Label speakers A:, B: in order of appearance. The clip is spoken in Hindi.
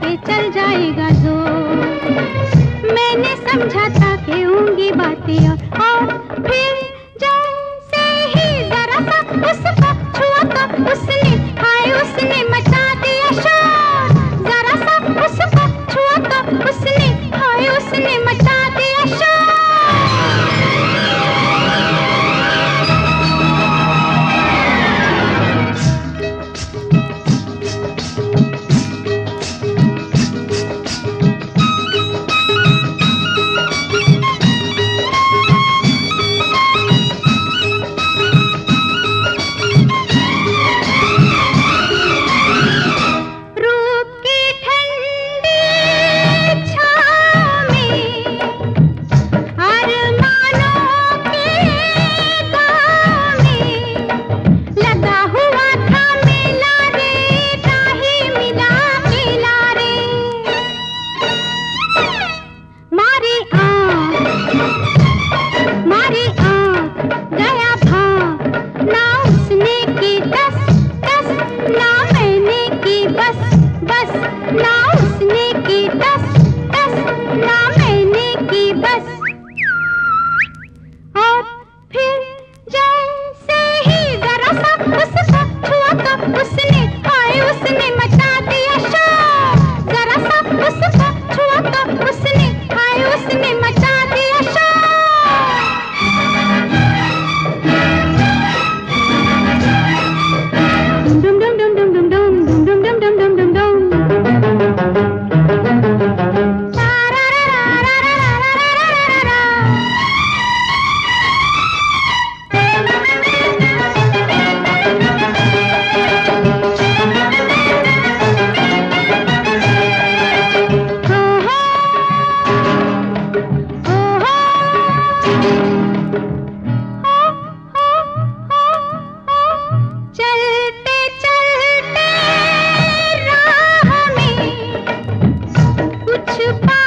A: पे चल जाएगा जो मैंने समझा था कि होंगी बातें और, और फिर छुपा